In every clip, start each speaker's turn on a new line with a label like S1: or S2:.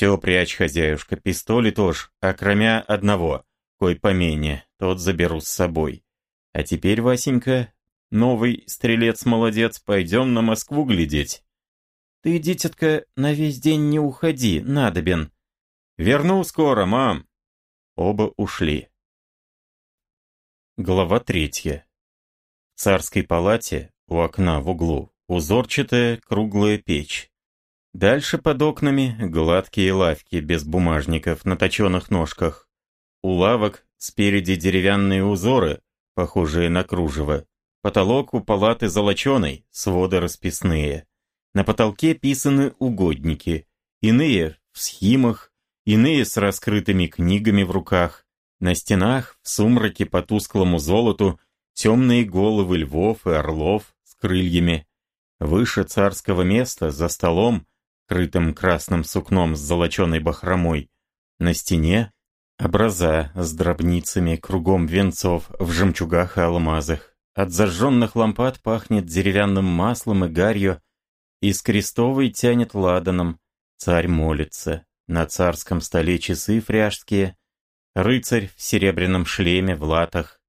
S1: Все прячь, хозяюшка, пистоли тоже, а кроме одного, кой помене, тот заберу с собой. А теперь, Васенька, новый стрелец-молодец, пойдем на Москву глядеть.
S2: Ты, дитятка, на весь день не уходи, надобен.
S1: Верну скоро, мам. Оба ушли. Глава третья. В царской палате, у окна в углу, узорчатая круглая печь. Дальше под окнами гладкие лавки без бумажников на точенных ножках. У лавок спереди деревянные узоры, похожие на кружево. Потолок у палаты золоченый, своды расписные. На потолке писаны угодники, иные в схимах, иные с раскрытыми книгами в руках. На стенах, в сумраке по тусклому золоту, темные головы львов и орлов с крыльями. Выше царского места, за столом, крытым красным сукном с золоченой бахромой, на стене образа с дробницами кругом венцов в жемчугах и алмазах. От зажженных лампад пахнет деревянным маслом и гарью, из крестовой тянет ладаном. Царь молится. На царском столе часы фряжские. Рыцарь в серебряном шлеме в латах.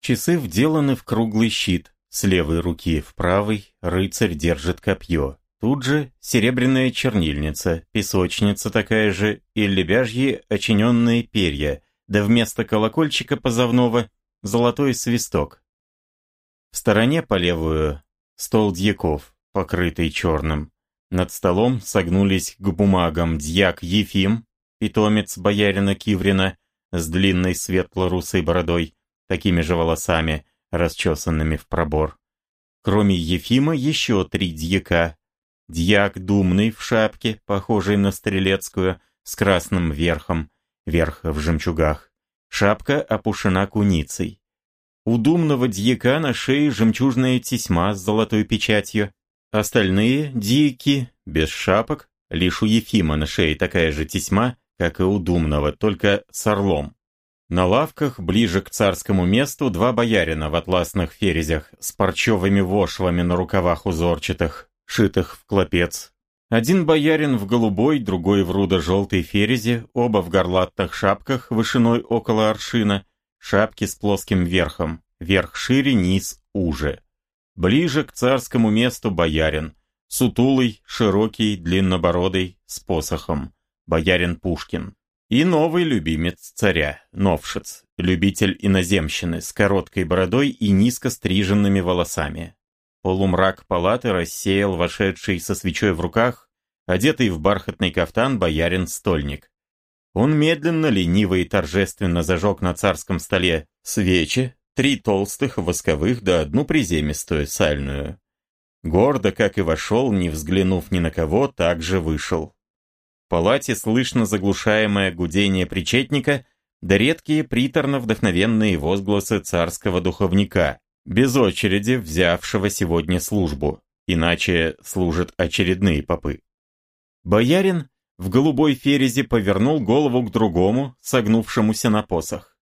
S1: Часы вделаны в круглый щит. С левой руки в правой рыцарь держит копье. Тут же серебряная чернильница, песочница такая же и лебяжьи очиненные перья, да вместо колокольчика позывного золотой свисток. В стороне по левую стол дьяков, покрытый черным. Над столом согнулись к бумагам дьяк Ефим, питомец боярина Киврина, с длинной светло-русой бородой, такими же волосами, расчесанными в пробор. Кроме Ефима еще три дьяка. Дьяк Думный в шапке, похожей на стрелецкую, с красным верхом, верх в жемчугах. Шапка опушена куницей. У думного дьяка на шее жемчужная тесьма с золотой печатью, Остальные дики, без шапок, лишь у Ефима на шее такая же тесьма, как и у Думного, только с орлом. На лавках, ближе к царскому месту, два боярина в атласных ферезях с парчевыми вошвами на рукавах узорчатых, шитых в клопец. Один боярин в голубой, другой в рудо-желтой ферезе, оба в горлаттых шапках вышиной около аршина, шапки с плоским верхом, верх шире, низ уже. Ближе к царскому месту боярин. Сутулый, широкий, длиннобородый, с посохом. Боярин Пушкин. И новый любимец царя, новшец, любитель иноземщины, с короткой бородой и низко стриженными волосами. Полумрак палаты рассеял вошедший со свечой в руках, одетый в бархатный кафтан боярин-стольник. Он медленно, лениво и торжественно зажег на царском столе свечи, три толстых восковых да одну приземистую сальную. Гордо, как и вошел, не взглянув ни на кого, также вышел. В палате слышно заглушаемое гудение причетника да редкие приторно-вдохновенные возгласы царского духовника, без очереди взявшего сегодня службу, иначе служат очередные попы. Боярин в голубой ферезе повернул голову к другому, согнувшемуся на посох.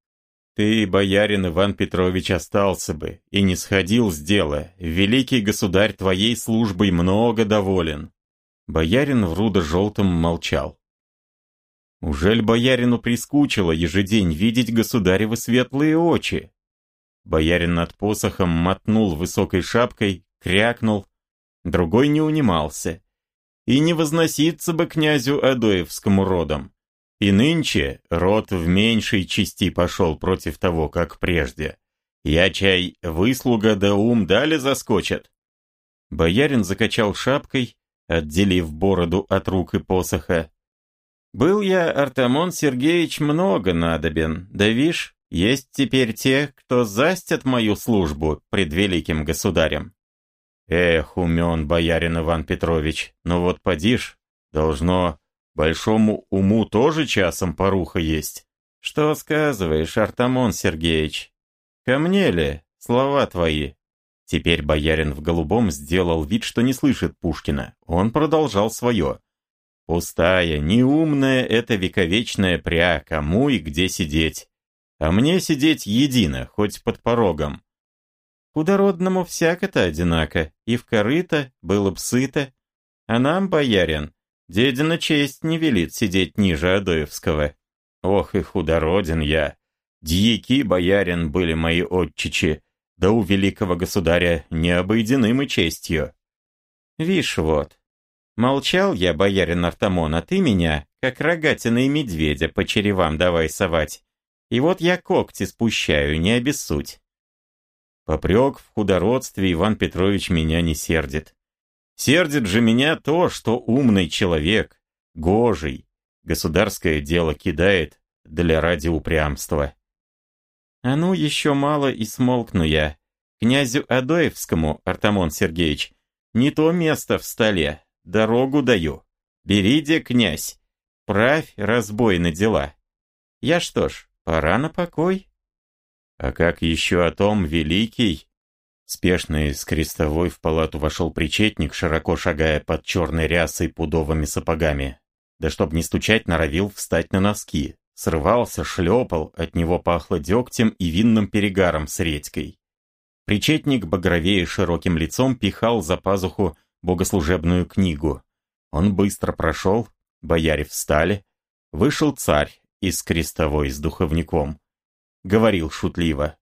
S1: Ты, боярин Иван Петрович, остался бы и не сходил с дела. Великий государь твоей службой много доволен. Боярин в рудо-желтом молчал. Ужель боярину прискучило ежедень видеть государевы светлые очи? Боярин над посохом мотнул высокой шапкой, крякнул. Другой не унимался. И не возноситься бы князю Адоевскому родом. И нынче род в меньшей части пошел против того, как прежде. Я чай, выслуга да ум дали заскочат. Боярин закачал шапкой, отделив бороду от рук и посоха. Был я, Артамон Сергеевич, много надобен, да вишь, есть теперь те, кто застят мою службу пред великим государем. Эх, умен боярин Иван Петрович, ну вот подишь, должно Большому уму тоже часом поруха есть. Что сказываешь, Артамон Сергеевич? Ко мне ли слова твои? Теперь боярин в голубом сделал вид, что не слышит Пушкина. Он продолжал свое. Пустая, неумная эта вековечная пря, кому и где сидеть. А мне сидеть едино, хоть под порогом. Худородному всяко-то одинако, и в корыто было б сыто. А нам, боярин, Дедина честь не велит сидеть ниже Адоевского. Ох и худороден я. Дьяки, боярин, были мои отчичи, да у великого государя не обойдены мы честью.
S2: Вишь вот, молчал я, боярин Артамон, а ты меня, как рогатина и медведя, по черевам давай совать. И вот я когти спущаю, не обессудь.
S1: Попрек в худородстве Иван Петрович меня не сердит. Сердит же меня то, что умный человек, гожий, государское дело кидает для ради упрямства.
S2: А ну, еще мало и смолкну я. Князю Адоевскому, Артамон Сергеевич, не то место в столе, дорогу даю. Берите, князь, правь разбой дела. Я что ж, пора на покой.
S1: А как еще о том великий? Спешно из крестовой в палату вошел причетник, широко шагая под черной рясой пудовыми сапогами. Да чтоб не стучать, норовил встать на носки. Срывался, шлепал, от него пахло дегтем и винным перегаром с редькой. Причетник, багровее широким лицом, пихал за пазуху богослужебную книгу. Он быстро прошел, бояре встали. Вышел царь из крестовой с духовником говорил шутливо.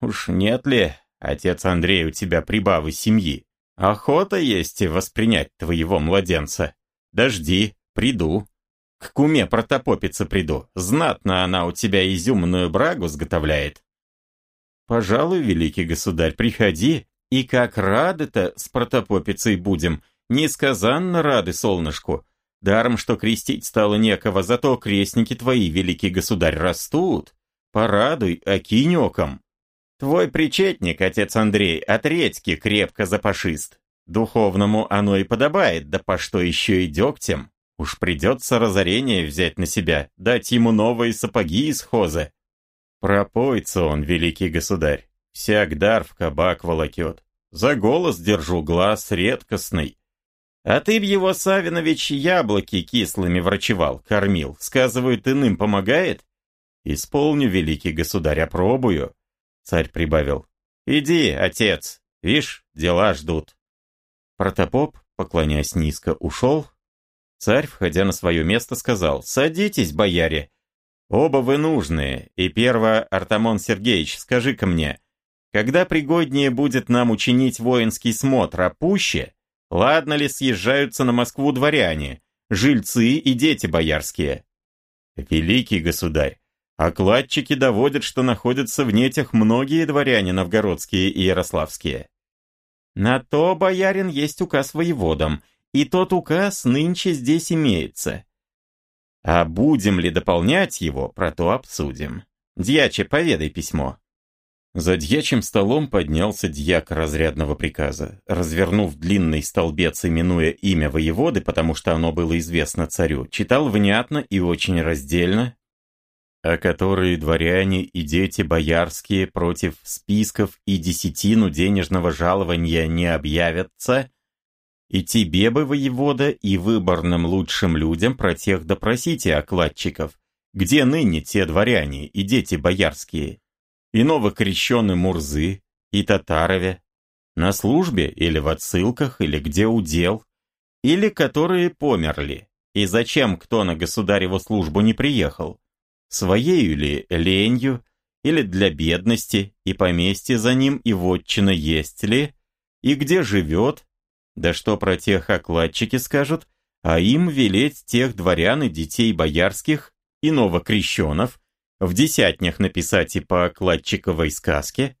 S1: «Уж нет ли, отец Андрей, у тебя прибавы семьи? Охота есть воспринять твоего младенца. Дожди, приду. К куме протопопице приду. Знатно она у тебя изюмную брагу сготовляет». «Пожалуй, великий государь, приходи, и как рады-то с протопопицей будем, несказанно рады солнышку. Даром, что крестить стало некого, зато крестники твои, великий государь, растут. Порадуй, окинь оком. Твой причетник, отец Андрей, от редьки крепко запашист. Духовному оно и подобает, да по что еще и дегтем. Уж придется разорение взять на себя, дать ему новые сапоги из хозы. Пропоится он, великий государь, всяк дар в кабак волокет. За голос держу глаз редкостный. А ты в его, Савинович, яблоки кислыми врачевал, кормил. Сказывают, иным помогает? «Исполню, великий государь, опробую», — царь прибавил. «Иди, отец, вишь, дела ждут». Протопоп, поклоняясь низко, ушел. Царь, входя на свое место, сказал, «Садитесь, бояре, оба вы нужные, и перво, Артамон Сергеевич, скажи-ка мне, когда пригоднее будет нам учинить воинский смотр, а пуще, ладно ли съезжаются на Москву дворяне, жильцы и дети боярские?» «Великий государь, Окладчики доводят, что находятся в нетях многие дворяне новгородские и ярославские. На то, боярин, есть указ воеводам, и тот указ нынче здесь имеется. А будем ли дополнять его, про то обсудим. Дьяче, поведай письмо. За дьячим столом поднялся дьяк разрядного приказа. Развернув длинный столбец, именуя имя воеводы, потому что оно было известно царю, читал внятно и очень раздельно, о которые дворяне и дети боярские против списков и десятину денежного жалования не объявятся, и тебе бы, воевода, и выборным лучшим людям про тех допросите окладчиков, где ныне те дворяне и дети боярские, и новокрещены Мурзы, и Татарове, на службе или в отсылках, или где удел, или которые померли, и зачем кто на государеву службу не приехал, своею ли ленью, или для бедности, и поместье за ним, и вотчина есть ли, и где живет, да что про тех окладчики скажут, а им велеть тех дворян и детей боярских и новокрещенов в десятнях написать и по окладчиковой сказке,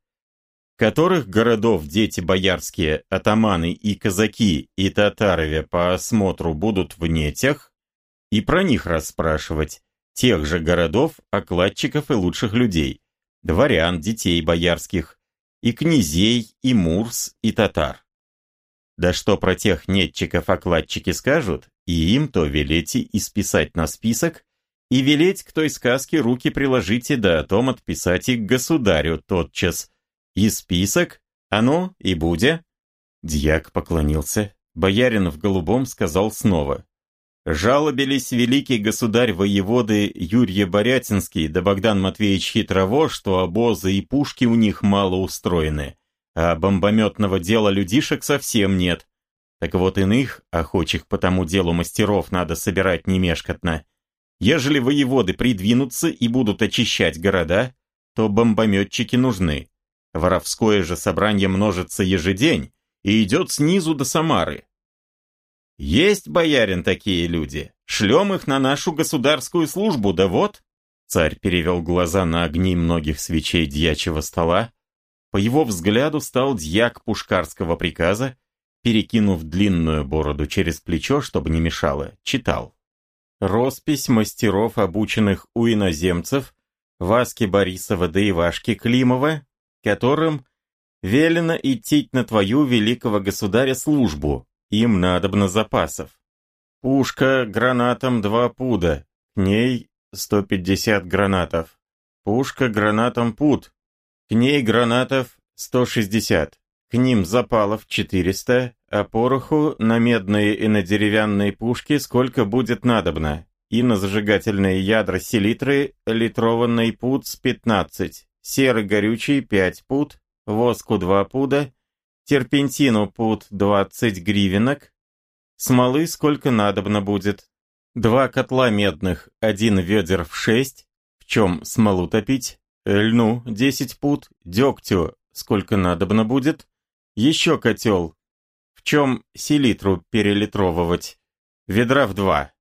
S1: которых городов дети боярские, атаманы и казаки и татарове по осмотру будут в нетях, и про них расспрашивать, тех же городов, окладчиков и лучших людей, дворян, детей боярских, и князей, и мурс, и татар. Да что про тех нетчиков окладчики скажут, и им то велете исписать на список, и велеть к той сказке руки приложите, да о том отписать и к государю тотчас. И список, оно и будя. Дьяк поклонился. Боярин в голубом сказал снова. Жалобились великий государь-воеводы Юрий Борятинский да Богдан Матвеевич Хитрово, что обозы и пушки у них мало устроены, а бомбометного дела людишек совсем нет. Так вот иных, охочих по тому делу мастеров, надо собирать немешкотно. Ежели воеводы придвинутся и будут очищать города, то бомбометчики нужны. Воровское же собрание множится ежедень и идет снизу до Самары. Есть, боярин, такие люди. Шлем их на нашу государскую службу, да вот. Царь перевел глаза на огни многих свечей дьячьего стола. По его взгляду стал дьяк пушкарского приказа, перекинув длинную бороду через плечо, чтобы не мешало, читал. Роспись мастеров, обученных у иноземцев, Васки Борисова да Ивашки Климова, которым велено идти на твою великого государя службу, им надобно запасов. Пушка гранатом два пуда, к ней 150 гранатов. Пушка гранатом пуд, к ней гранатов 160. К ним запалов 400, а пороху на медные и на деревянные пушки сколько будет надобно. И на зажигательные ядра селитры литрованный пуд с 15, серый горючий 5 пуд, воску 2 пуда, терпентину пуд 20 гривенок, смолы сколько надобно будет. Два котла медных, один ведер в 6, в чем смолу топить, льну 10 пуд, дегтю сколько надобно будет, еще котел, чем селитру перелитровывать, ведра в два.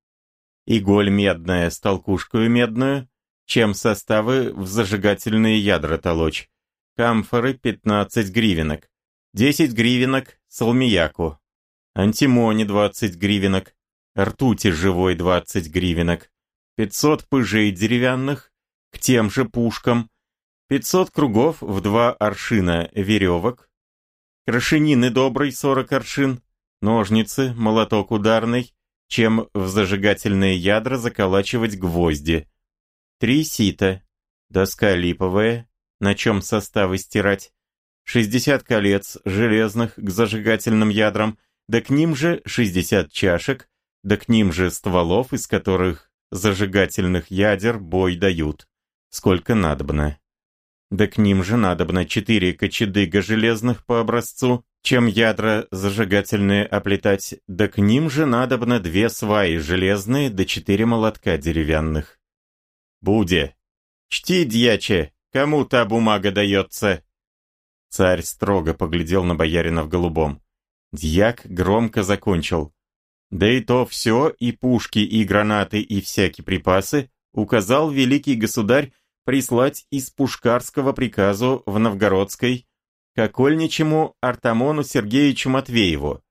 S1: Иголь медная с толкушкою медную, чем составы в зажигательные ядра толочь. Камфоры 15 гривенок, 10 гривенок салмияку, антимони 20 гривенок, ртути живой 20 гривенок, 500 пыжей деревянных, к тем же пушкам, 500 кругов в два аршина веревок, крашенины добрый 40 аршин, ножницы, молоток ударный, чем в зажигательные ядра заколачивать гвозди. Три сита, доска липовая, на чем составы стирать, 60 колец железных к зажигательным ядрам, да к ним же 60 чашек, да к ним же стволов, из которых зажигательных ядер бой дают, сколько надобно. Да к ним же надобно четыре кочедыга железных по образцу, чем ядра зажигательные оплетать, да к ним же надобно две сваи железные да четыре молотка деревянных. Буде! Чти, дьяче, кому та бумага дается? Царь строго поглядел на боярина в голубом. Дьяк громко закончил. Да и то все, и пушки, и гранаты, и всякие припасы, указал великий государь прислать из Пушкарского приказу в Новгородской к окольничему Артамону Сергеевичу Матвееву,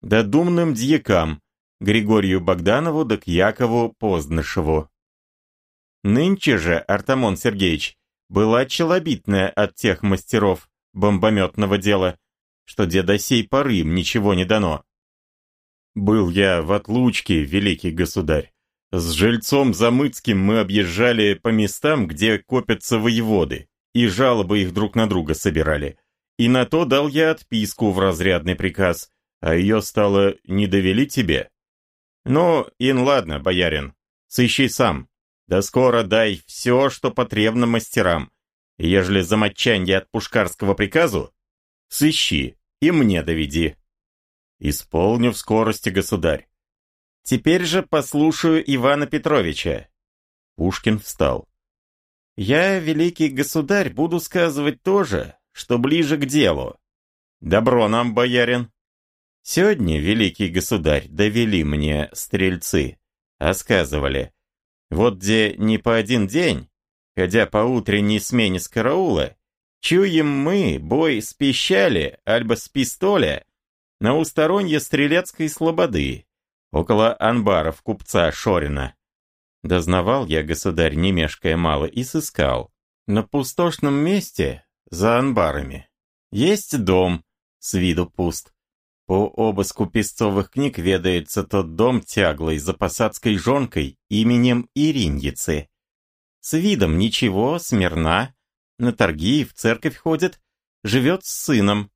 S1: да думным дьякам Григорию Богданову да к Якову Позднышеву. Нынче же Артамон Сергеевич была челобитная от тех мастеров бомбометного дела, что где до сей поры им ничего не дано. Был я в отлучке, великий государь, с жильцом Замыцким мы объезжали по местам, где копятся воеводы, и жалобы их друг на друга собирали. И на то дал я отписку в разрядный приказ, а ее стало «не довели тебе». Ну, ин ладно, боярин, сыщи сам. Да скоро дай все, что потребно мастерам. Ежели замочанье от пушкарского приказу, сыщи и мне доведи. Исполню в скорости, государь. Теперь же послушаю Ивана Петровича. Пушкин встал. Я, великий государь, буду сказывать то же, что ближе к делу. Добро нам, боярин. Сегодня, великий государь, довели мне стрельцы, а вот где не по один день, ходя по утренней смене с караула, чуем мы бой с пищали, альбо с пистоля, на усторонье стрелецкой слободы, около анбаров купца Шорина. Дознавал я, государь, не мешкая мало, и сыскал. На пустошном месте, за анбарами, есть дом, с виду пуст. По обыску песцовых книг ведается тот дом тяглой за посадской жонкой именем Ириньицы. С видом ничего, смирна, на торги в церковь ходит, живет с сыном.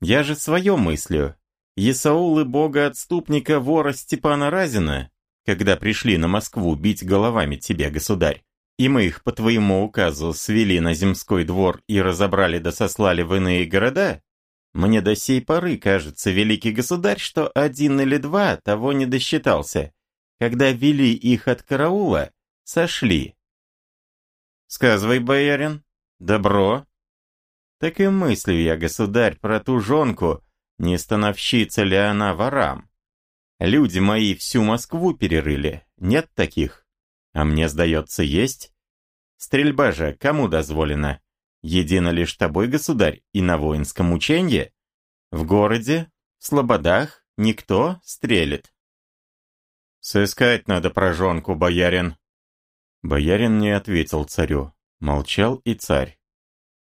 S1: Я же свое мыслю, Исаулы бога-отступника вора Степана Разина, когда пришли на Москву бить головами тебе, государь, и мы их по твоему указу свели на земской двор и разобрали да сослали в иные города,
S2: Мне до сей поры кажется, великий государь, что один или два того не досчитался. Когда вели их от караула, сошли. Сказывай, боярин. Добро. Так и мыслю я, государь, про ту жонку, не становщица ли она ворам. Люди мои всю Москву перерыли, нет таких? А мне, сдается, есть. Стрельба же кому дозволена? Едино лишь тобой, государь, и на воинском ученье? В городе, в слободах, никто стрелит.
S1: Сыскать надо прожонку, боярин. Боярин не ответил царю. Молчал и царь.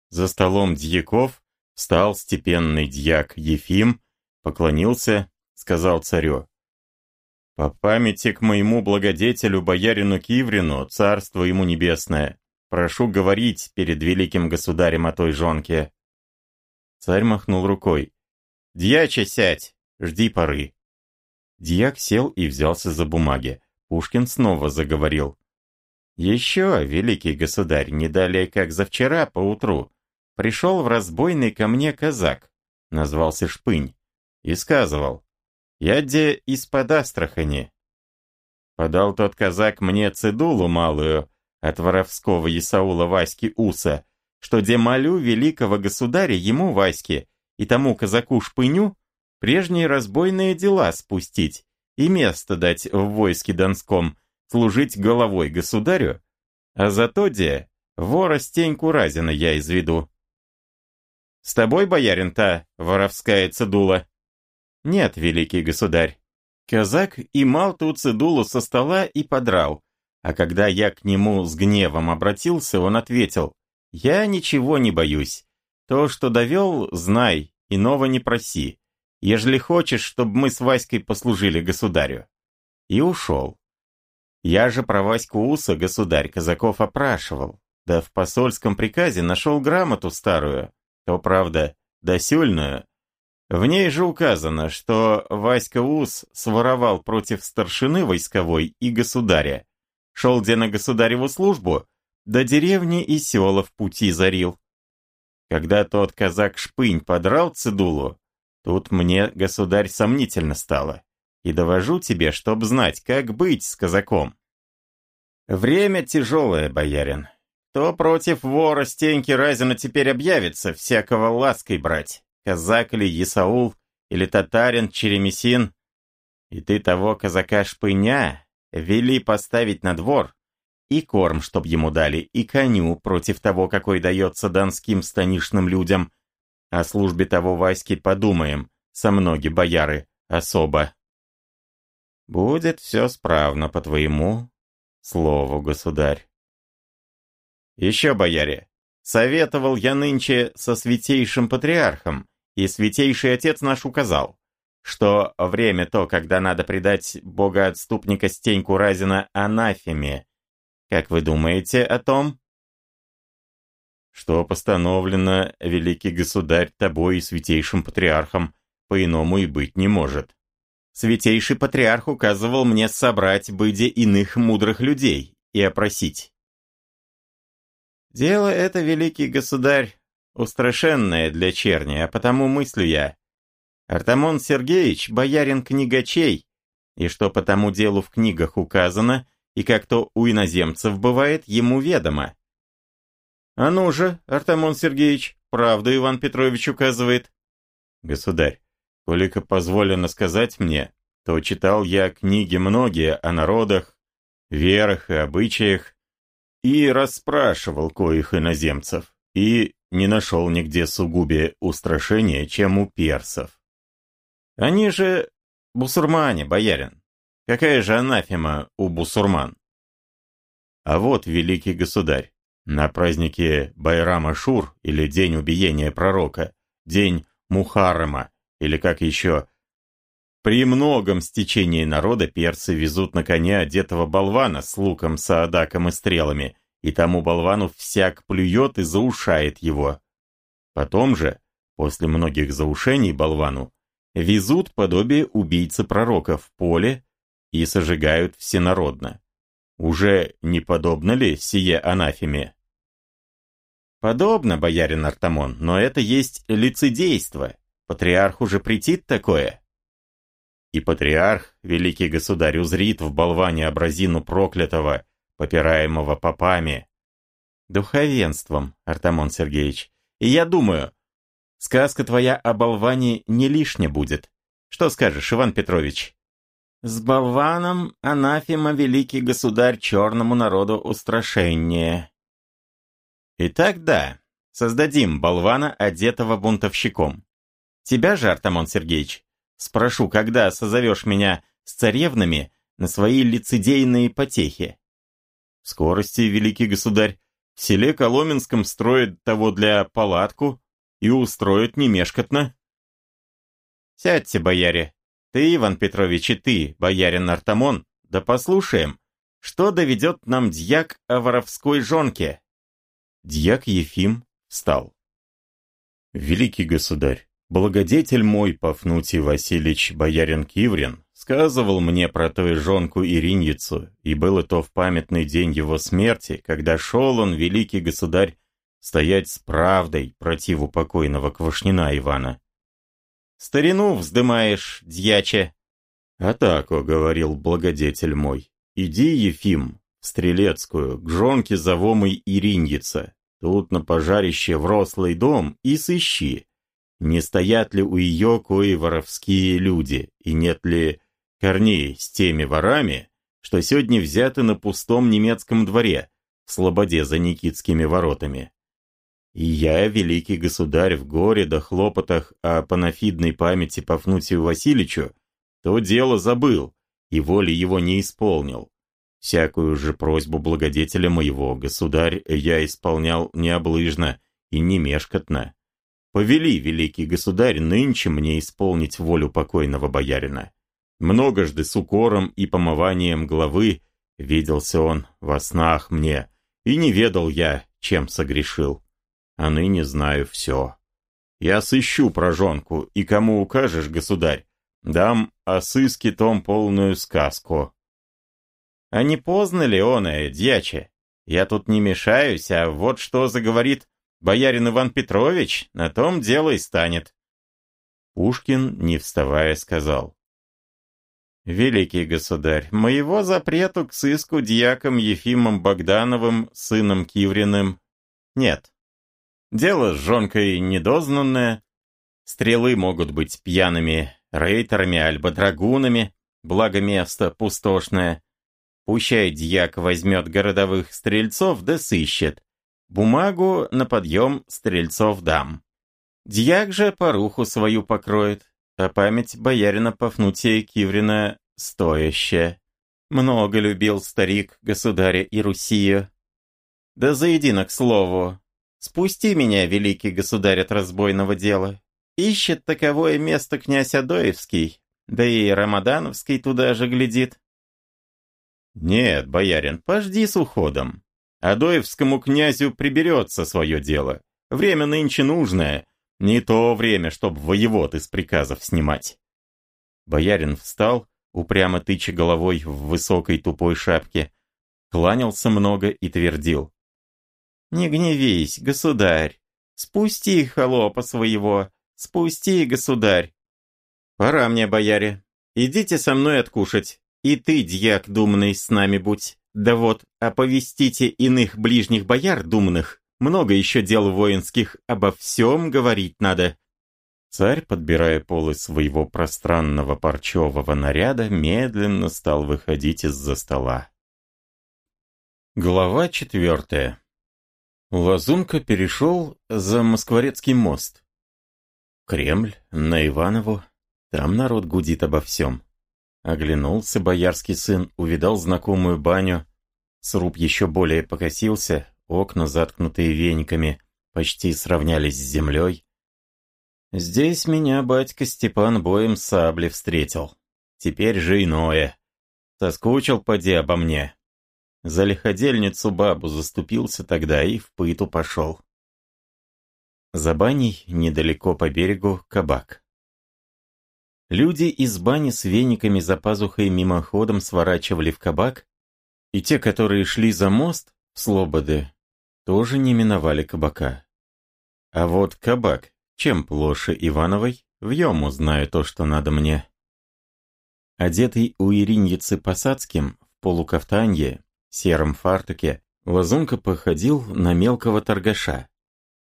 S1: За столом дьяков встал степенный дьяк Ефим, поклонился, сказал царю. «По памяти к моему благодетелю, боярину Киврину, царство ему небесное, прошу говорить перед великим государем о той жонке». Царь махнул рукой. «Дьяче сядь, жди поры». Дьяк сел и взялся за бумаги. Пушкин снова заговорил. «Еще, великий государь, не далее как завчера поутру, пришел в разбойный ко мне казак, назвался Шпынь, и сказывал, «Я де из-под Астрахани». Подал тот казак мне цедулу малую от воровского Исаула Васьки Уса, что де молю великого государя ему, Ваське, и тому казаку Шпыню, прежние разбойные дела спустить и место дать в войске Донском, служить головой государю, а зато де вора Стеньку Разина я изведу. С тобой, боярин, та воровская цедула? Нет, великий государь. Казак имал ту цедулу со стола и подрал, а когда я к нему с гневом обратился, он ответил, «Я ничего не боюсь. То, что довел, знай, иного не проси, ежели хочешь, чтобы мы с Васькой послужили государю». И ушел. Я же про Ваську Уса, государь, казаков опрашивал, да в посольском приказе нашел грамоту старую, то правда, досюльную. В ней же указано, что Васька Ус своровал против старшины войсковой и государя. Шел где на государеву службу, до деревни и села в пути зарил. Когда тот казак Шпынь подрал цедулу, тут мне, государь, сомнительно стало. И довожу тебе, чтоб знать, как быть с казаком. Время тяжелое, боярин. Кто против вора Стеньки Разина теперь объявится, всякого лаской брать? Казак или Исаул, или татарин Черемисин? И ты того казака Шпыня вели поставить на двор, и корм, чтоб ему дали, и коню против того, какой дается донским станишным людям. О службе того Васьки подумаем, со многие бояры, особо. Будет все справно по твоему слову, государь. Еще, бояре, советовал я нынче со святейшим патриархом, и святейший отец наш указал, что время то, когда надо предать богоотступника Стеньку Разина анафеме. Как вы думаете о том? Что постановлено, великий государь, тобой и святейшим патриархом, по-иному и быть не может. Святейший патриарх указывал мне собрать быде иных мудрых людей и опросить. Дело это, великий государь, устрашенное для черни, а потому мыслю я. Артамон Сергеевич – боярин книгачей, и что по тому делу в книгах указано, и как то у иноземцев бывает, ему ведомо. А ну же, Артамон Сергеевич, правду Иван Петрович указывает. Государь, колика позволено сказать мне, то читал я книги многие о народах, верах и обычаях, и расспрашивал коих иноземцев, и не нашел нигде сугубее устрашения, чем у персов. Они же бусурмане, боярин. Какая же анафема у бусурман? А вот, великий государь, на празднике Байрама-Шур или День убиения пророка, День Мухаррама, или как еще, при многом стечении народа персы везут на коне одетого болвана с луком, саадаком и стрелами, и тому болвану всяк плюет и заушает его. Потом же, после многих заушений болвану, везут подобие убийцы пророка в поле и сожигают всенародно. Уже не подобно ли сие анафеме? Подобно, боярин Артамон, но это есть лицедейство, Патриарх уже претит такое? И патриарх, великий государь, узрит в болване образину проклятого, попираемого попами. Духовенством, Артамон Сергеевич. И я думаю, сказка твоя о болване не лишня будет. Что скажешь, Иван Петрович? С болваном анафема великий государь черному народу устрашение. Итак, да, создадим болвана, одетого бунтовщиком. Тебя же, Артамон Сергеевич, спрошу, когда созовешь меня с царевнами на свои лицедейные потехи? В скорости, великий государь, в селе Коломенском строят того для палатку и устроят немешкотно. Сядьте, бояре. Ты, Иван Петрович, и ты, боярин Артамон, да послушаем, что доведет нам дьяк о воровской жонке. Дьяк Ефим встал. Великий государь, благодетель мой Пафнутий Васильевич боярин Киврин сказывал мне про твою жонку Ириньицу, и было то в памятный день его смерти, когда шел он, великий государь, стоять с правдой противу покойного Квашнина Ивана. Старину вздымаешь, дьяче. А так, о, говорил благодетель мой, иди, Ефим, в Стрелецкую, к жонке завомой Ириньица. Тут на пожарище врослый дом и сыщи. Не стоят ли у ее кои воровские люди, и нет ли корней с теми ворами, что сегодня взяты на пустом немецком дворе, в слободе за Никитскими воротами. И я, великий государь, в горе да хлопотах о панафидной памяти Пафнутию Васильевичу, то дело забыл и воли его не исполнил. Всякую же просьбу благодетеля моего, государь, я исполнял необлыжно и не мешкотно. Повели, великий государь, нынче мне исполнить волю покойного боярина. Многожды с укором и помыванием головы виделся он во снах мне, и не ведал я, чем согрешил а ныне знаю все. Я сыщу прожонку, и кому укажешь, государь, дам о сыске том полную сказку. А не поздно ли он, э, дьяче? Я тут не мешаюсь, а вот что заговорит боярин Иван Петрович, на том дело и станет. Пушкин, не вставая, сказал. «Великий государь, моего запрету к сыску дьяком Ефимом Богдановым, сыном Кивриным, нет. Дело с жонкой недознанное. Стрелы могут быть пьяными рейтерами альбо драгунами, благо место пустошное. Пущай дьяк возьмет городовых стрельцов да сыщет. Бумагу на подъем стрельцов дам. Дьяк же поруху свою покроет, а память боярина Пафнутия Киврина стоящая. Много любил старик государя и Русию. Да заедино к слову, Спусти меня, великий государь, от разбойного дела. Ищет таковое место князь Адоевский, да и Рамадановский туда же глядит. Нет, боярин, пожди с уходом. Адоевскому князю приберется свое дело. Время нынче нужное, не то время, чтоб воевод из приказов снимать. Боярин встал, упрямо тыча головой в высокой тупой шапке, кланялся много и твердил. «Не гневись, государь! Спусти холопа своего! Спусти, государь!» «Пора мне, бояре! Идите со мной откушать! И ты, дьяк думный, с нами будь! Да вот, оповестите иных ближних бояр думных! Много еще дел воинских, обо всем говорить надо!» Царь, подбирая полы своего пространного парчевого наряда, медленно стал выходить из-за стола. Глава четвертая Лазунка перешел за Москворецкий мост. Кремль, на Иванову, там народ гудит обо всем. Оглянулся боярский сын, увидал знакомую баню. Сруб еще более покосился, окна, заткнутые вениками, почти сравнялись с землей. Здесь меня батька Степан боем сабли встретил. Теперь же иное. Соскучил поди обо мне. За лиходельницу бабу заступился тогда и в пыту пошел. За баней, недалеко по берегу, кабак. Люди из бани с вениками за пазухой мимоходом сворачивали в кабак, и те, которые шли за мост, в Слободы, тоже не миновали кабака. А вот кабак, чем плоше Ивановой, В ему знаю то, что надо мне. Одетый у Ириньицы Посадским в полукафтанье, сером фартуке, Лазунка походил на мелкого торгаша.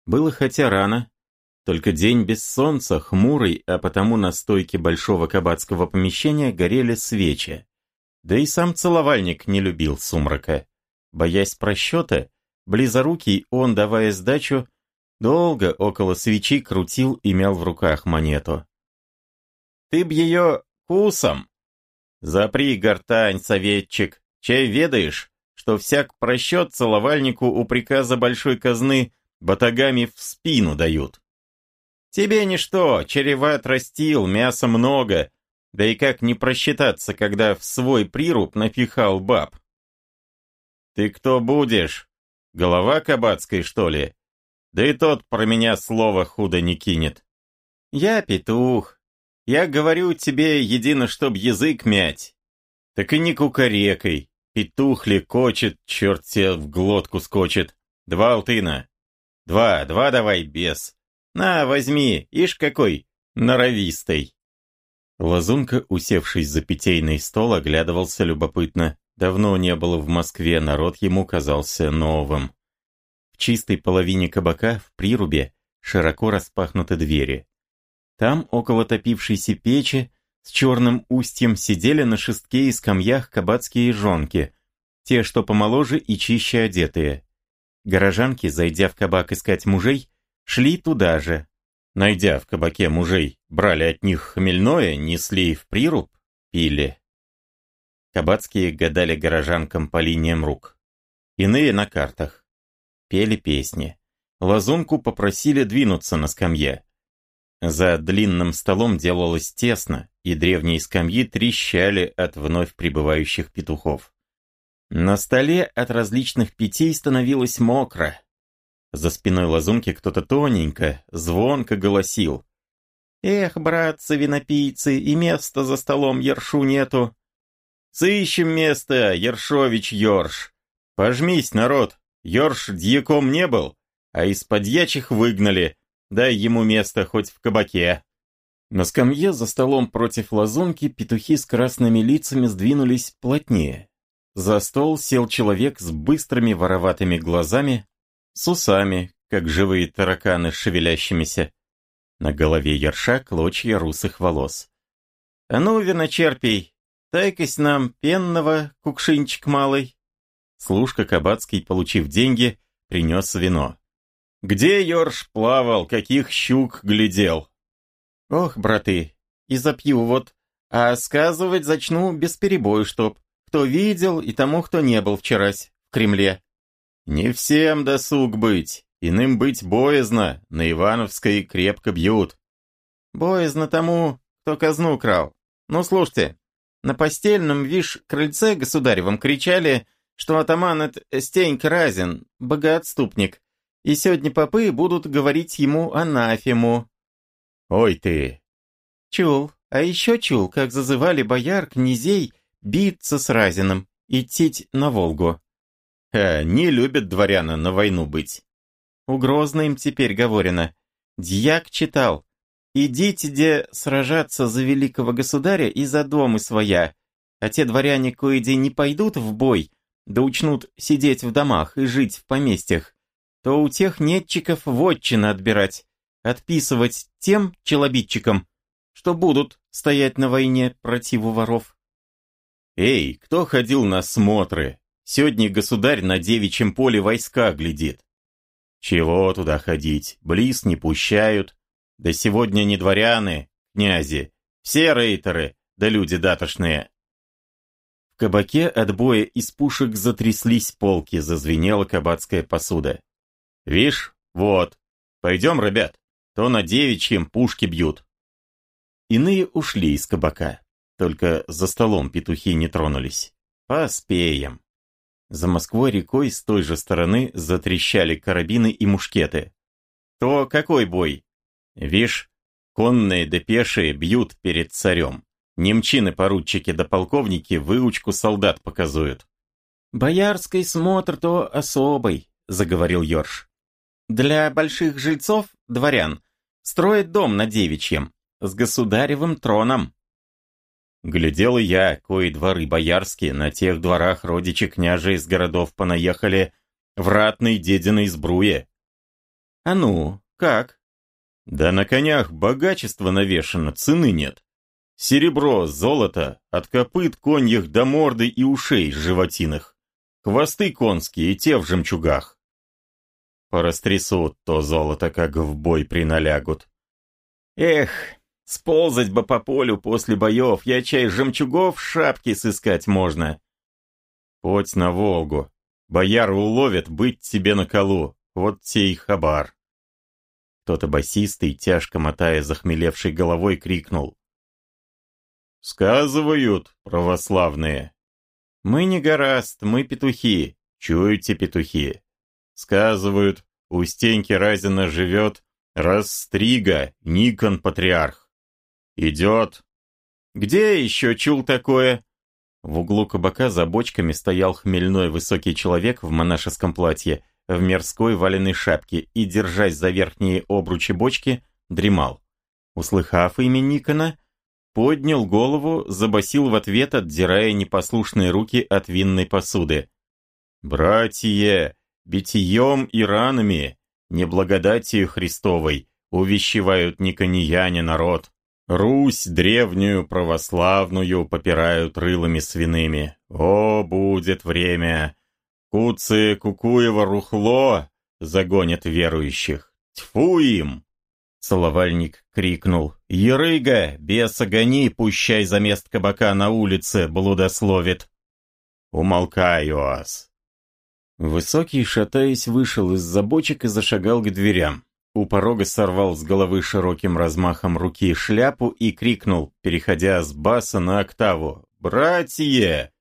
S1: Было хотя рано, только день без солнца, хмурый, а потому на стойке большого кабацкого помещения горели свечи. Да и сам целовальник не любил сумрака. Боясь просчета, близорукий он, давая сдачу, долго около свечи крутил и мял в руках монету. «Ты б ее кусом!» «Запри, гортань, советчик, чай ведаешь, что всяк просчет целовальнику у приказа большой казны батагами в спину дают?» «Тебе ничто, чреват растил, мяса много, да и как не просчитаться, когда в свой прируб напихал баб?» «Ты кто будешь? Голова кабацкой, что ли? Да и тот про меня слово худо не кинет». «Я петух. Я говорю тебе, едино, чтоб язык мять». «Так и не кукарекой. Петух ли кочет, черт тебе в глотку скочит. Два алтына. Два, два давай, без. На, возьми, ишь какой, норовистый». Лазунка, усевшись за питейный стол, оглядывался любопытно. Давно не было в Москве, народ ему казался новым. В чистой половине кабака, в прирубе, широко распахнуты двери. Там, около топившейся печи, с черным устьем сидели на шестке и скамьях кабацкие жонки, те, что помоложе и чище одетые. Горожанки, зайдя в кабак искать мужей, шли туда же. Найдя в кабаке мужей, брали от них хмельное, несли в прируб, пили. Кабацкие гадали горожанкам по линиям рук. Иные на картах. Пели песни. Лазунку попросили двинуться на скамье. За длинным столом делалось тесно, и древние скамьи трещали от вновь прибывающих петухов. На столе от различных питей становилось мокро. За спиной лазунки кто-то тоненько, звонко голосил. «Эх, братцы винопийцы, и места за столом ершу нету. Сыщем место, Ершович Ёрш. Пожмись, народ, Ёрш дьяком не был, а из подьячих выгнали. Дай ему место хоть в кабаке. На скамье за столом против лазунки петухи с красными лицами сдвинулись плотнее. За стол сел человек с быстрыми вороватыми глазами, с усами, как живые тараканы шевелящимися. На голове ерша клочья русых волос. «А ну, виночерпий, Дай-кась нам пенного, кукшинчик малый. Служка Кабацкий, получив деньги, принес вино. Где Йорш плавал, каких щук глядел? Ох, браты, и запью вот, а сказывать зачну без перебою, чтоб кто видел и тому, кто не был вчерась в Кремле. Не всем досуг быть, иным быть боязно, на Ивановской крепко бьют. Боязно тому, кто казну крал. Ну, слушайте, на постельном, вишь, крыльце государевом кричали, что атаман это Стенька Разин, богоотступник, и сегодня попы будут говорить ему анафему. Ой ты! Чул, а еще чул, как зазывали бояр, князей, биться с Разином, идти на Волгу. А, не любят дворяна на войну быть. Угрозно им теперь говорено. Дьяк читал, Идите, де сражаться за великого государя и за домы своя, а те дворяне, кое-де не пойдут в бой, да учнут сидеть в домах и жить в поместьях, то у тех нетчиков вотчина отбирать, отписывать тем челобитчикам, что будут стоять на войне противу воров. Эй, кто ходил на смотры? Сегодня государь на девичьем поле войска глядит. Чего туда ходить, близ не пущают, да сегодня не дворяны, князи, все рейтеры, да люди датошные. В кабаке от боя из пушек затряслись полки, зазвенела кабацкая посуда. Вишь, вот, пойдем, ребят, то на девичьем пушки бьют. Иные ушли из кабака, только за столом петухи не тронулись. Поспеем. За Москвой рекой с той же стороны затрещали карабины и мушкеты. То какой бой? Вишь, конные да пешие бьют перед царем. Немчины-поручики да полковники выучку солдат показуют. «Боярский смотр то особый», — заговорил Йорш. «Для больших жильцов, дворян, строят дом на девичьем.
S2: с государевым троном.
S1: Глядел и я, кои дворы боярские, на тех дворах родичи княжи из городов понаехали в ратной дединой сбруе.
S2: А ну, как?
S1: Да на конях богачество навешано, цены нет. Серебро, золото, от копыт коньих до морды и ушей животиных. Хвосты конские, те в жемчугах. Порастрясут то золото, как в бой приналягут.
S2: Эх, сползать бы по полю после боев, я чай жемчугов шапки сыскать можно.
S1: Поть на Волгу. Бояры уловят, быть тебе на колу. Вот сей хабар. Кто-то басистый, тяжко мотая захмелевшей головой, крикнул. «Сказывают, православные!» «Мы не гораст, мы петухи, чуете петухи!» «Сказывают, у Стеньки Разина живет Растрига, Никон Патриарх. Идет!»
S2: «Где еще чул такое?»
S1: В углу кабака за бочками стоял хмельной высокий человек в монашеском платье, в мирской валеной шапке и, держась за верхние обручи бочки, дремал. Услыхав имя Никона, поднял голову, забасил в ответ, отдирая непослушные руки от винной посуды. «Братья, битием и ранами, неблагодатью Христовой, увещевают никонияне народ. Русь древнюю православную попирают рылами свиными. О, будет время! Куцы Кукуева рухло загонят верующих. Тьфу им!» Целовальник крикнул. «Ерыга, беса гони, пущай за мест кабака на улице, блудословит!» «Умолкай, Оас!» Высокий, шатаясь, вышел из-за бочек и зашагал к дверям. У порога сорвал с головы широким размахом руки шляпу и крикнул, переходя с баса на октаву. «Братья!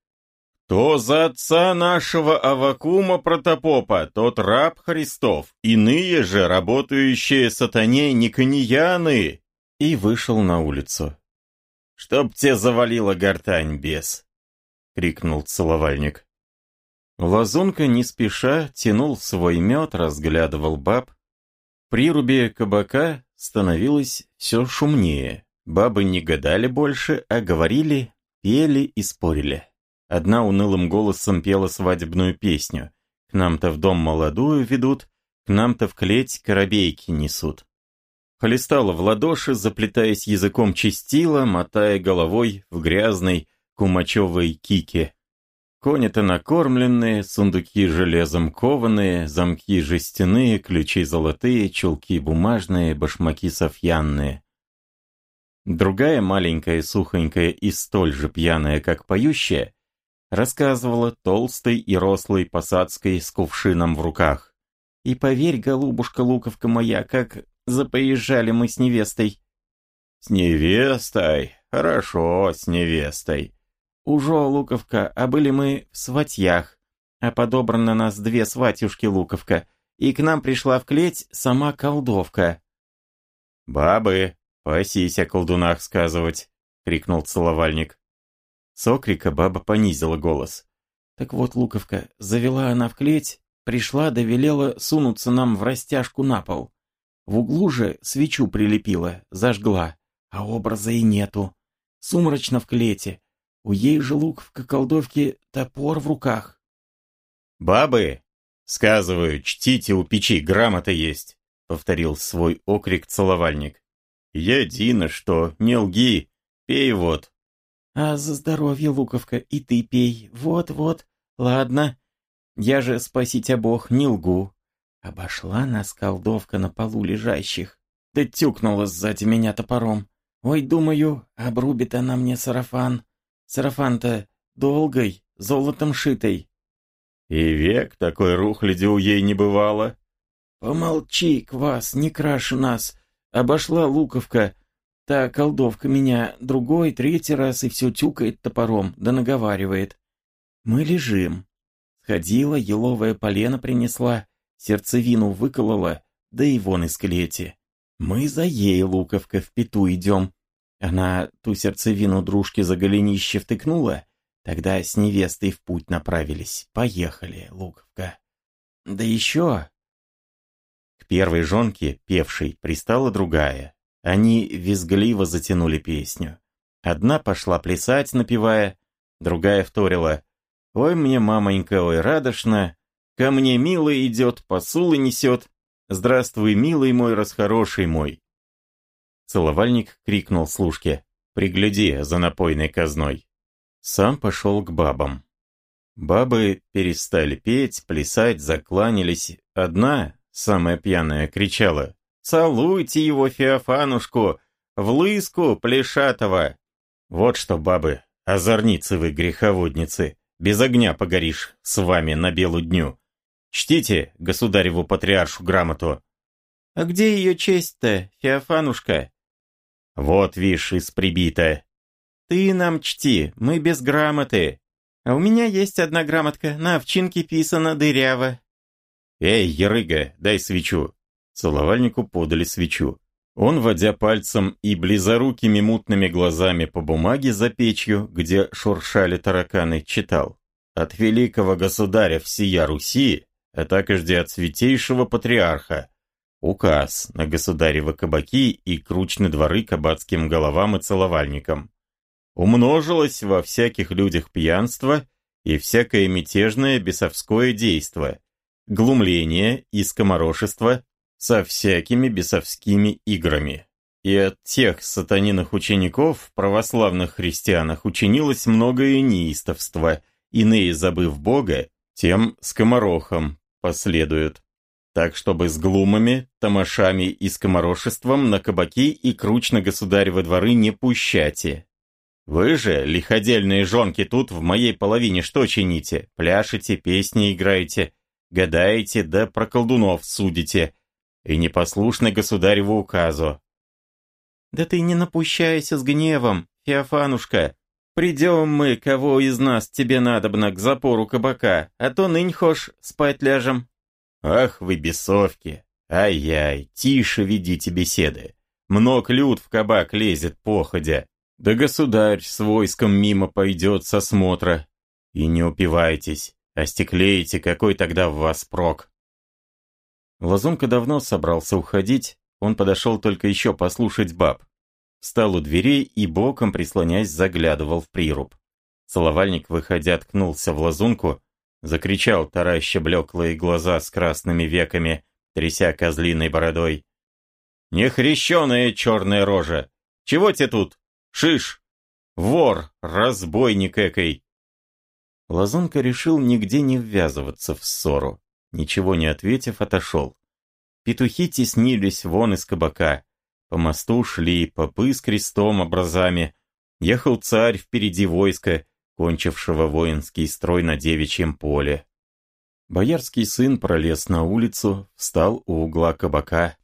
S1: То за отца нашего Авакума Протопопа, тот раб Христов, иные же, работающие сатане никонияны!» И вышел на улицу. «Чтоб те завалила гортань, бес!» — крикнул целовальник. Лазунка не спеша тянул свой мед, разглядывал баб. В прирубе кабака становилось все шумнее. Бабы не гадали больше, а говорили, пели и спорили. Одна унылым голосом пела свадебную песню. К нам-то в дом молодую ведут, к нам-то в клеть коробейки несут. Холестала в ладоши, заплетаясь языком чистила, мотая головой в грязной кумачевой кике. Кони-то накормленные, сундуки железом кованые, замки жестяные, ключи золотые, чулки бумажные, башмаки софьянные. Другая маленькая, сухонькая и столь же пьяная, как поющая, рассказывала толстой и рослой посадской с кувшином в руках. И поверь, голубушка Луковка моя, как запоезжали мы с невестой. С невестой? Хорошо, с невестой. Ужо, Луковка, а были мы в сватьях, а подобрано нас две сватюшки Луковка, и к нам пришла в клеть сама колдовка. «Бабы, пасись о колдунах сказывать», — крикнул целовальник. С окрика баба понизила голос. Так вот, Луковка, завела она в клеть, пришла да велела сунуться нам в растяжку на пол. В углу же свечу прилепила, зажгла, а образа и нету. Сумрачно в клете. У ей же Луковка колдовки топор в руках. «Бабы, сказываю, чтите у печи, грамота есть», — повторил свой окрик целовальник. «Едино что, не лги, пей вот». А за здоровье, Луковка, и ты пей. Вот-вот. Ладно. Я же, спасите Бог, не лгу. Обошла нас колдовка на полу лежащих. Да тюкнула сзади меня топором. Ой, думаю, обрубит она мне сарафан. Сарафан-то долгой, золотом шитый. И век такой рухляди у ей не бывало. Помолчи, квас, не краши нас. Обошла Луковка, Та колдовка меня другой, третий раз и все тюкает топором, да наговаривает. Мы лежим. Сходила, еловое полено принесла, сердцевину выколола, да и вон из клети. Мы за ей, Луковка, в пету идем. Она ту сердцевину дружке за голенище втыкнула, тогда с невестой в путь направились. Поехали, Луковка. Да еще... К первой жонке, певшей, пристала другая, Они визгливо затянули песню. Одна пошла плясать, напевая, другая вторила. «Ой, мне, мамонька, ой, радошно, ко мне милый идет, посулы несет. Здравствуй, милый мой, расхороший мой». Целовальник крикнул служке. «Пригляди за напойной казной». Сам пошел к бабам. Бабы перестали петь, плясать, закланялись. Одна, самая пьяная, кричала «Целуйте его, Феофанушку! В лыску плешатого!» Вот что, бабы, озорницы вы, греховодницы, без огня погоришь с вами на белую дню. Чтите государеву патриаршу грамоту.
S2: А где ее честь-то, Феофанушка?
S1: Вот, вишь, из прибита.
S2: Ты нам чти, мы без грамоты. А у меня есть одна грамотка, на овчинке писано дыряво.
S1: Эй, Ярыга, дай свечу. Целовальнику подали свечу. Он, водя пальцем и близорукими мутными глазами по бумаге за печью, где шуршали тараканы, читал. «От великого государя всея Руси, а также от святейшего патриарха, указ на государевы кабаки и кручны дворы кабацким головам и целовальникам. Умножилось во всяких людях пьянство и всякое мятежное бесовское действо, глумление и скоморошество, со всякими бесовскими играми. И от тех сатаниных учеников православных христианах учинилось многое неистовство, иные, забыв Бога, тем скоморохом последуют. Так, чтобы с глумами, тамашами и скоморошеством на кабаки и круч на государевы дворы не пущате. Вы же, лиходельные жонки, тут в моей половине что чините? Пляшете, песни играете, гадаете, да про колдунов судите, и непослушны государеву указу.
S2: Да ты не напущайся с гневом, Феофанушка. Придем мы, кого из нас тебе надобно, к запору кабака, а то нынь хошь спать ляжем.
S1: Ах вы бесовки! Ай-яй, тише ведите беседы. Мног люд в кабак лезет походя. Да государь с войском мимо пойдет со смотра. И не упивайтесь, остеклеете, какой тогда в вас прок. Лазунка давно собрался уходить, он подошел только еще послушать баб. Встал у дверей и боком, прислонясь, заглядывал в прируб. Целовальник, выходя, ткнулся в лазунку, закричал, тараща блеклые глаза с красными веками, тряся козлиной бородой. «Нехрещеная черная рожа! Чего тебе тут? Шиш! Вор, разбойник экой!» Лазунка решил нигде не ввязываться в ссору. Ничего не ответив, отошел. Петухи теснились вон из кабака. По мосту шли попы с крестом образами. Ехал царь впереди войска, кончившего воинский строй на девичьем поле. Боярский сын пролез на улицу, встал у угла кабака.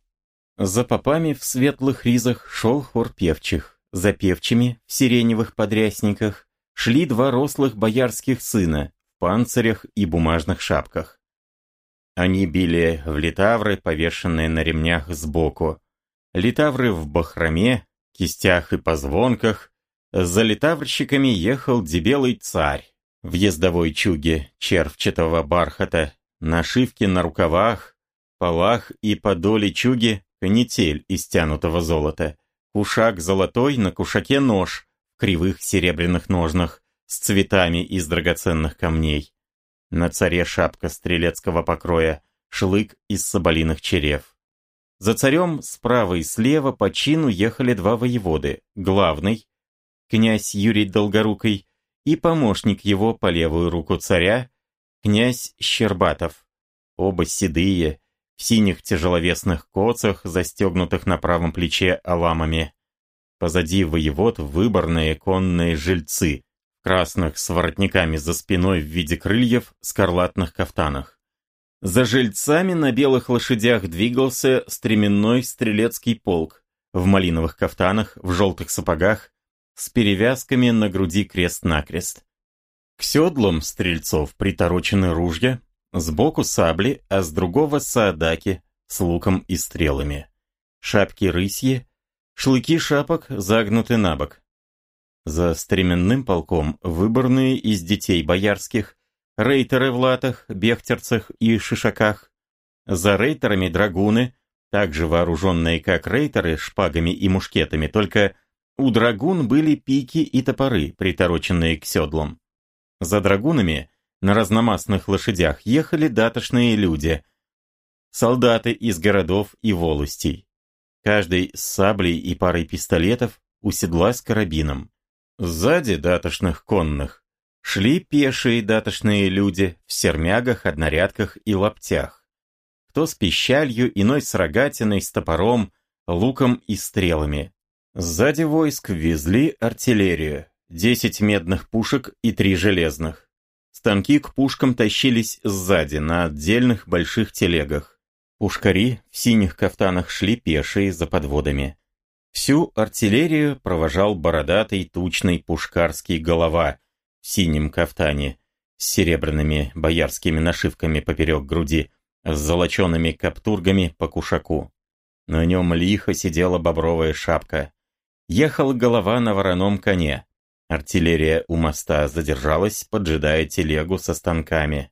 S1: За попами в светлых ризах шел хор певчих. За певчими в сиреневых подрясниках шли два рослых боярских сына в панцирях и бумажных шапках. Они били в литавры, повешенные на ремнях сбоку. Литавры в бахроме, кистях и позвонках. За литаврщиками ехал дебелый царь в ездовой чуге червчатого бархата, нашивки на рукавах, полах и подоле чуги канитель из тянутого золота, кушак золотой, на кушаке нож в кривых серебряных ножнах с цветами из драгоценных камней. На царе шапка стрелецкого покроя, шлык из соболиных черев. За царем справа и слева по чину ехали два воеводы, главный, князь Юрий Долгорукий, и помощник его по левую руку царя, князь Щербатов. Оба седые, в синих тяжеловесных коцах, застегнутых на правом плече аламами. Позади воевод выборные конные жильцы, красных с воротниками за спиной в виде крыльев, скарлатных кафтанах. За жильцами на белых лошадях двигался стременной стрелецкий полк в малиновых кафтанах, в желтых сапогах, с перевязками на груди крест-накрест. К седлам стрельцов приторочены ружья, сбоку сабли, а с другого саадаки с луком и стрелами. Шапки рысьи, шлыки шапок загнуты на бок. За стременным полком выборные из детей боярских, рейтеры в латах, бехтерцах и шишаках. За рейтерами драгуны, также вооруженные как рейтеры шпагами и мушкетами, только у драгун были пики и топоры, притороченные к седлам. За драгунами на разномастных лошадях ехали датошные люди, солдаты из городов и волостей. Каждый с саблей и парой пистолетов у седла с карабином. Сзади датошных конных шли пешие датошные люди в сермягах, однорядках и лаптях. Кто с пищалью, иной с рогатиной, с топором, луком и стрелами. Сзади войск везли артиллерию, десять медных пушек и три железных. Станки к пушкам тащились сзади, на отдельных больших телегах. Пушкари в синих кафтанах шли пешие за подводами. Всю артиллерию провожал бородатый тучный пушкарский голова в синем кафтане с серебряными боярскими нашивками поперек груди, с золочеными каптургами по кушаку. На нем лихо сидела бобровая шапка. Ехал голова на вороном коне. Артиллерия у моста задержалась, поджидая телегу со станками.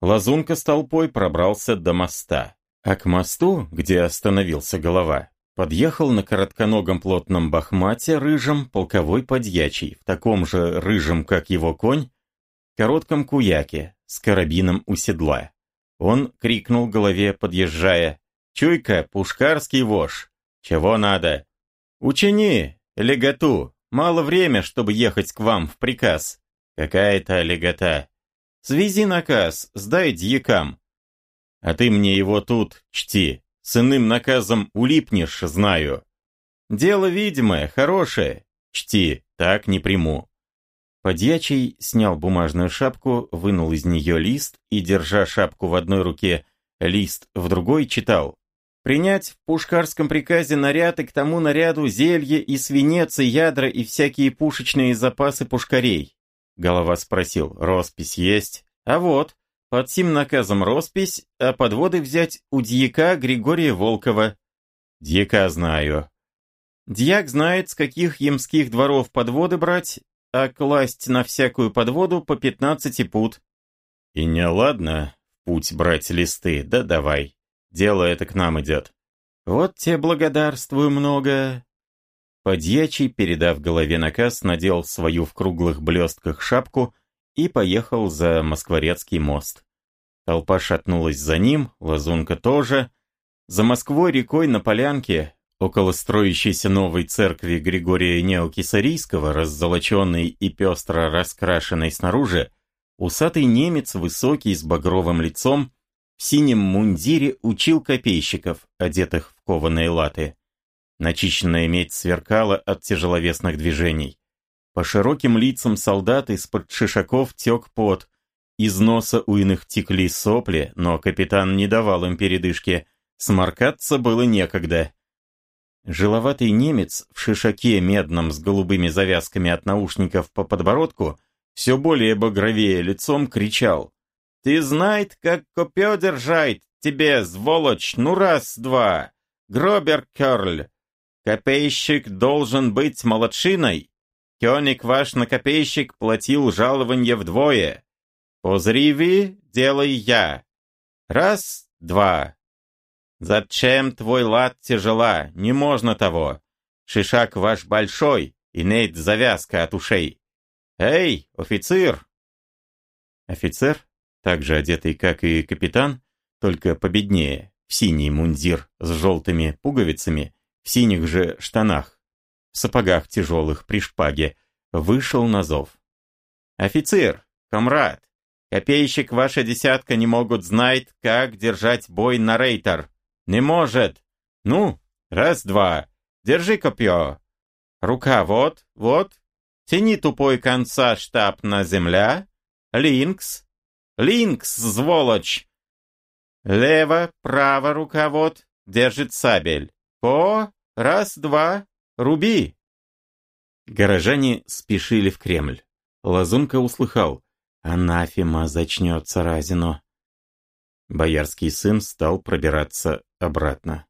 S1: Лазунка с толпой пробрался до моста. А к мосту, где остановился голова, подъехал на коротконогом плотном бахмате рыжем полковой подьячий, в таком же рыжем, как его конь, коротком куяке, с карабином у седла. Он крикнул голове, подъезжая, «Чуйка, пушкарский вож! Чего надо?» «Учини, леготу, мало время, чтобы ехать к вам в приказ». «Какая-то легота!» «Свези наказ, сдай дьякам, а ты мне его тут чти. С иным наказом улипнешь, знаю. Дело видимое, хорошее. Чти, так не приму. Подьячий снял бумажную шапку, вынул из нее лист и, держа шапку в одной руке, лист в другой, читал. «Принять в пушкарском приказе наряд и к тому наряду зелье и свинец и ядра и всякие пушечные запасы пушкарей». Голова спросил, «Роспись есть?» «А вот, под сим наказом роспись, а подводы взять у дьяка Григория Волкова. Дьяка знаю. Дьяк знает, с каких ямских дворов подводы брать, а класть на всякую подводу по пятнадцати пут. И не ладно путь брать листы, да давай. Дело это к нам идет. Вот тебе благодарствую много. Подьячий, передав голове наказ, надел свою в круглых блестках шапку и поехал за Москворецкий мост. Толпа шатнулась за ним, лазунка тоже. За Москвой рекой на полянке, около строящейся новой церкви Григория Неокисарийского, раззолоченной и пестро раскрашенной снаружи, усатый немец, высокий, с багровым лицом, в синем мундире учил копейщиков, одетых в кованые латы. Начищенная медь сверкала от тяжеловесных движений. По широким лицам солдат из-под шишаков тек пот. Из носа у иных текли сопли, но капитан не давал им передышки. Сморкаться было некогда. Жиловатый немец в шишаке медном с голубыми завязками от наушников по подбородку все более багровее лицом кричал. «Ты знает, как копье держать тебе, сволочь, ну раз-два! Гробер Керль! Копейщик должен быть молодшиной, Кёник ваш накопейщик платил жалование вдвое. Позриви, делай я. Раз, два. Зачем твой лад тяжела? Не можно того. Шишак ваш большой, имеет завязка от ушей. Эй, офицер! Офицер, также одетый, как и капитан, только победнее, в синий мундир с желтыми пуговицами, в синих же штанах, в сапогах тяжелых при шпаге, вышел на зов. «Офицер! Комрад! Копейщик ваша десятка не могут знать, как держать бой на рейтер. Не может! Ну, раз-два, держи копье. Рука вот, вот. Тяни тупой конца штаб на земля. Линкс. Линкс, зволочь! Лево, право рука вот, держит сабель. По, раз-два, руби. Горожане спешили в Кремль. Лазунка услыхал. «Анафема зачнется разину». Боярский сын стал пробираться обратно.